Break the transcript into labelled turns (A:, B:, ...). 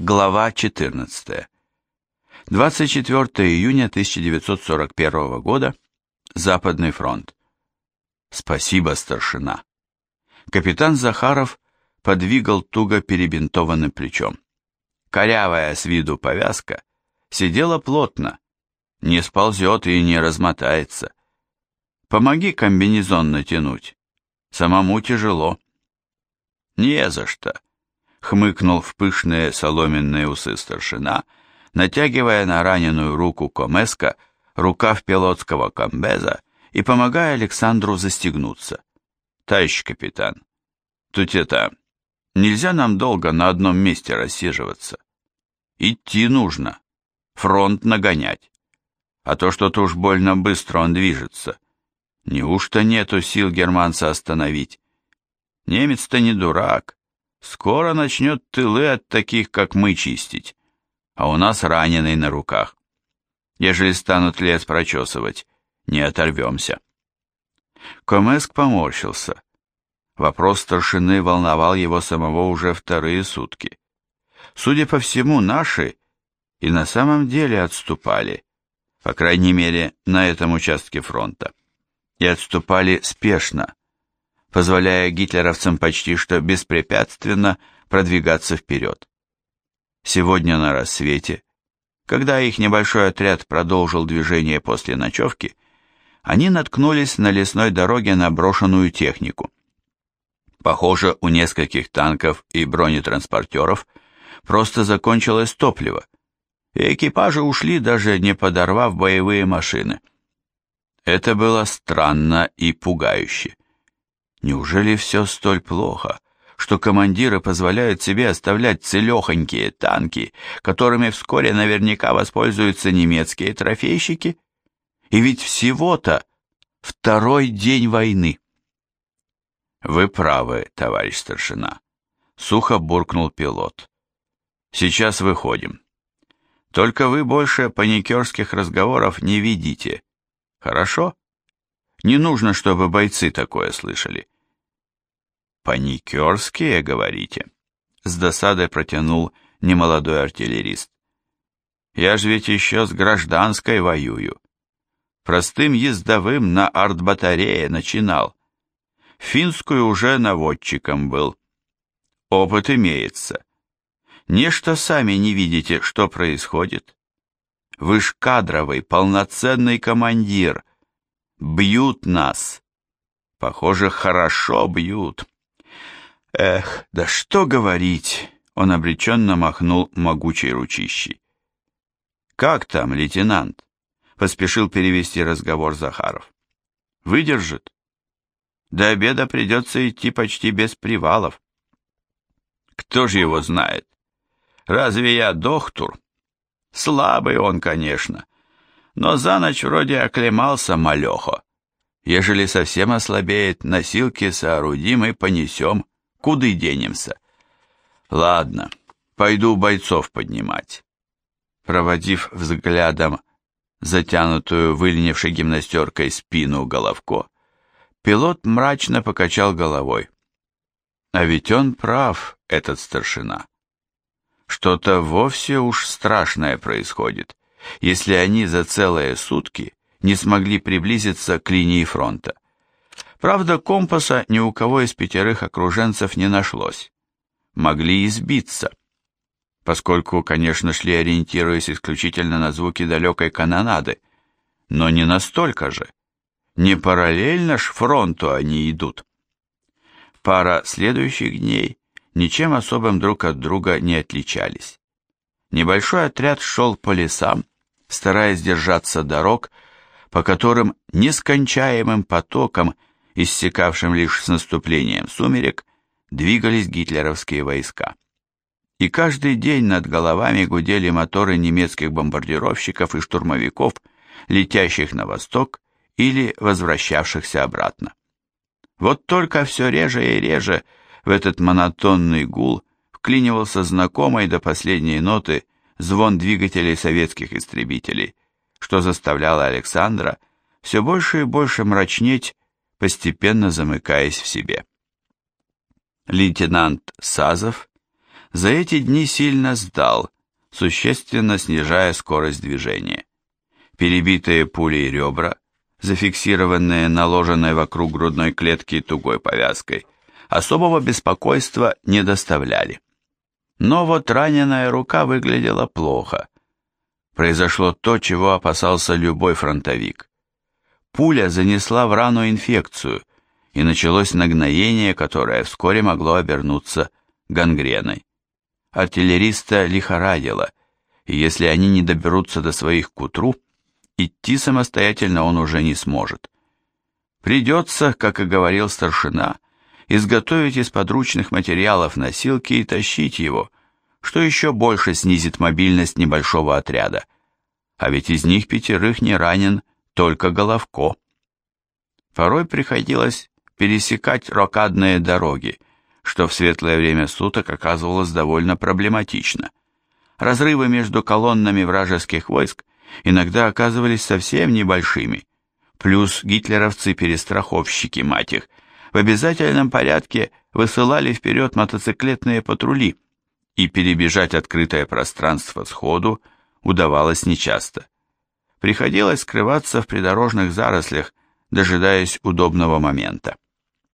A: Глава 14. 24 июня 1941 года. Западный фронт. Спасибо, старшина. Капитан Захаров подвигал туго перебинтованным плечом. Корявая с виду повязка сидела плотно, не сползет и не размотается. Помоги комбинезон натянуть. Самому тяжело. Не за что, хмыкнул в пышные соломенные усы старшина, натягивая на раненую руку Комеска рукав пилотского комбеза и помогая Александру застегнуться. «Товарищ капитан, тут это... Нельзя нам долго на одном месте рассиживаться. Идти нужно, фронт нагонять. А то что-то уж больно быстро он движется. Неужто нету сил германца остановить? Немец-то не дурак. Скоро начнет тылы от таких, как мы, чистить. А у нас раненый на руках. Ежели станут лес прочесывать, не оторвемся. Комеск поморщился. Вопрос старшины волновал его самого уже вторые сутки. Судя по всему, наши и на самом деле отступали, по крайней мере, на этом участке фронта. И отступали спешно, позволяя гитлеровцам почти что беспрепятственно продвигаться вперед. Сегодня на рассвете, когда их небольшой отряд продолжил движение после ночевки, они наткнулись на лесной дороге на брошенную технику. Похоже, у нескольких танков и бронетранспортеров просто закончилось топливо, и экипажи ушли, даже не подорвав боевые машины. Это было странно и пугающе. Неужели все столь плохо, что командиры позволяют себе оставлять целехонькие танки, которыми вскоре наверняка воспользуются немецкие трофейщики? И ведь всего-то второй день войны. Вы правы, товарищ старшина, сухо буркнул пилот. Сейчас выходим. Только вы больше паникерских разговоров не ведите. Хорошо? Не нужно, чтобы бойцы такое слышали. Паникерские, говорите? С досадой протянул немолодой артиллерист. Я ж ведь еще с гражданской воюю. Простым ездовым на артбатарее начинал. Финскую уже наводчиком был. Опыт имеется. Нечто сами не видите, что происходит. Вы ж кадровый, полноценный командир, Бьют нас. Похоже, хорошо бьют. Эх, да что говорить, он обреченно махнул могучей ручищей. Как там, лейтенант? Поспешил перевести разговор Захаров. Выдержит? До обеда придется идти почти без привалов. Кто же его знает? Разве я доктор? Слабый он, конечно, но за ночь вроде оклемался малехо. Ежели совсем ослабеет, носилки соорудим и понесем, куды денемся. Ладно, пойду бойцов поднимать. Проводив взглядом затянутую выльневшей гимнастеркой спину Головко, пилот мрачно покачал головой. А ведь он прав, этот старшина. Что-то вовсе уж страшное происходит если они за целые сутки не смогли приблизиться к линии фронта. Правда, компаса ни у кого из пятерых окруженцев не нашлось. Могли избиться, поскольку, конечно, шли ориентируясь исключительно на звуки далекой канонады, но не настолько же. Не параллельно ж фронту они идут. Пара следующих дней ничем особым друг от друга не отличались. Небольшой отряд шел по лесам, стараясь держаться дорог, по которым нескончаемым потоком, иссякавшим лишь с наступлением сумерек, двигались гитлеровские войска. И каждый день над головами гудели моторы немецких бомбардировщиков и штурмовиков, летящих на восток или возвращавшихся обратно. Вот только все реже и реже в этот монотонный гул вклинивался знакомый до последней ноты звон двигателей советских истребителей, что заставляло Александра все больше и больше мрачнеть, постепенно замыкаясь в себе. Лейтенант Сазов за эти дни сильно сдал, существенно снижая скорость движения. Перебитые пулей ребра, зафиксированные наложенной вокруг грудной клетки тугой повязкой, особого беспокойства не доставляли. Но вот раненая рука выглядела плохо. Произошло то, чего опасался любой фронтовик. Пуля занесла в рану инфекцию, и началось нагноение, которое вскоре могло обернуться гангреной. Артиллериста лихорадило, и если они не доберутся до своих к утру, идти самостоятельно он уже не сможет. Придется, как и говорил старшина, изготовить из подручных материалов носилки и тащить его, что еще больше снизит мобильность небольшого отряда. А ведь из них пятерых не ранен только Головко. Порой приходилось пересекать рокадные дороги, что в светлое время суток оказывалось довольно проблематично. Разрывы между колоннами вражеских войск иногда оказывались совсем небольшими, плюс гитлеровцы-перестраховщики, мать их, в обязательном порядке высылали вперед мотоциклетные патрули, и перебежать открытое пространство сходу удавалось нечасто. Приходилось скрываться в придорожных зарослях, дожидаясь удобного момента.